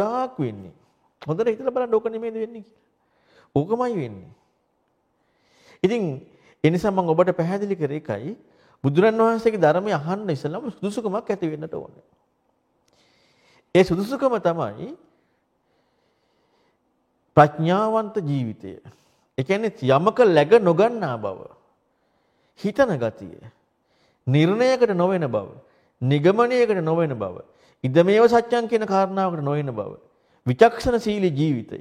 ගොඩාක් වෙන්නේ. හොඳට හිතලා බලන්න ඕක නෙමෙයිද වෙන්නේ කියලා. ඕකමයි වෙන්නේ. ඉතින් ඒ නිසා මම ඔබට පැහැදිලි කරේ එකයි බුදුරන් වහන්සේගේ ධර්මය අහන්න ඉස්සෙල්ලාම සුදුසුකමක් ඇති වෙන්නට ඕනේ. ඒ සුදුසුකම තමයි ප්‍රඥාවන්ත ජීවිතය. ඒ කියන්නේ යමක läග නොගන්නා බව. හිතන ගතිය. නිර්ණයකට නොවන බව. නිගමනයකට නොවන බව. ඉදමේව සත්‍යං කියන කාරණාවකට නොවන බව. විචක්ෂණශීලී ජීවිතය.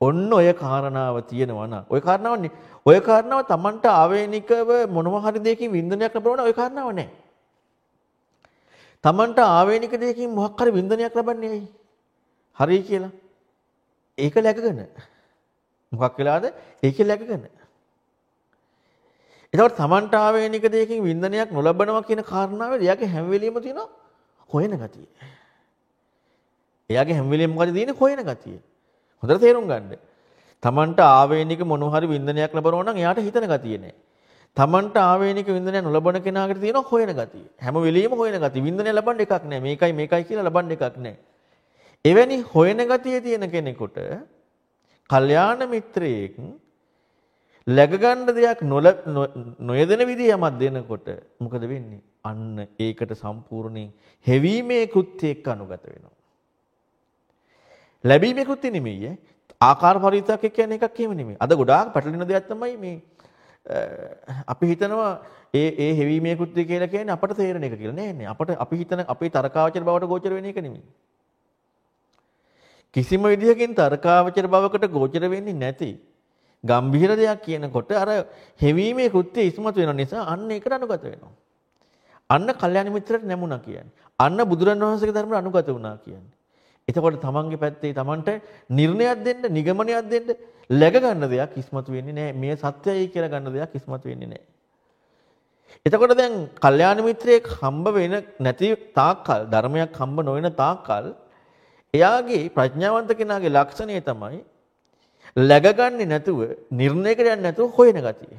ඔන්න ඔය කාරණාව තියෙනවා නම් ඔය කාරණාවන්නේ ඔය කාරණාව Tamanට ආවේනිකව මොනවා හරි දෙයකින් වින්දනයක් ලැබුණා ඔය කාරණාව නැහැ. Tamanට ආවේනික දෙයකින් මොකක් හරි වින්දනයක් ලබන්නේ ඇයි? හරි කියලා. ඒක läගගෙන. මොකක් වෙලාද? ඒක läගගෙන. එතකොට Tamanට ආවේනික දෙයකින් වින්දනයක් නොලබනවා කියන කාරණාවේ එයාගේ හැම වෙලෙම තියෙන හොයන ගතිය. එයාගේ හැම වෙලෙම මොකද තියෙන්නේ හොයන ගතිය. හොඳට තේරුම් ගන්න. Tamanට ආවේනික මොන හරි වින්දනයක් ලැබනවා නම් එයාට හිතන ගතිය නෑ. Tamanට ආවේනික වින්දනයක් නොලබන කෙනාකට තියෙන හොයන ගතිය. හැම වෙලෙම හොයන ගතිය. වින්දනය ලබන්න එකක් නෑ. මේකයි මේකයි කියලා ලබන්න එකක් නෑ. එවැනි හොයන ගතිය තියෙන කෙනෙකුට කල්යාණ මිත්‍රයෙක් läග ගන්න දෙයක් නොයදෙන විදිහ යමක් දෙනකොට මොකද වෙන්නේ? අන්න ඒකට සම්පූර්ණයෙන් හැවීමේ කෘත්‍යයක් අනුගත වෙනවා. ලැබීමේ කෘත්‍ය නෙමෙයි ඈ. ආකාර පරිවිතක් කියන්නේ එකක් එහෙම නෙමෙයි. අද ගොඩාක් පැටලෙන දෙයක් තමයි මේ අපි හිතනවා ඒ ඒ හැවීමේ කෘත්‍ය කියලා කියන්නේ අපට තේරෙන එක කියලා. නෑ නෑ. අපට අපි හිතන අපේ තරකාවචර බවට ගෝචර වෙන එක නෙමෙයි. කිසිම විදිහකින් තර්කාවචර බවකට ගෝචර වෙන්නේ නැති ගම්භීර දෙයක් කියනකොට අර හෙවීමේ කෘත්‍ය ඉස්මතු වෙන නිසා අන්න ඒකට අනුගත වෙනවා. අන්න කල්යාණ මිත්‍රට නැමුණා කියන්නේ. අන්න බුදුරන් වහන්සේගේ ධර්මයට අනුගත වුණා කියන්නේ. එතකොට තමන්ගේ පැත්තේ තමන්ට නිර්ණයක් දෙන්න, නිගමනයක් දෙන්න läග ගන්න දෙයක් ඉස්මතු වෙන්නේ නැහැ. මේ සත්‍යයයි කියලා ගන්න දෙයක් ඉස්මතු වෙන්නේ නැහැ. එතකොට දැන් කල්යාණ මිත්‍රයෙක් හම්බ වෙන නැති තාක්කල් ධර්මයක් හම්බ නොවන තාක්කල් එයාගේ ප්‍රඥාවන්ත කෙනාගේ ලක්ෂණය තමයි läගගන්නේ නැතුව නිර්ණයකට යන්නේ නැතුව හොයන ගතිය.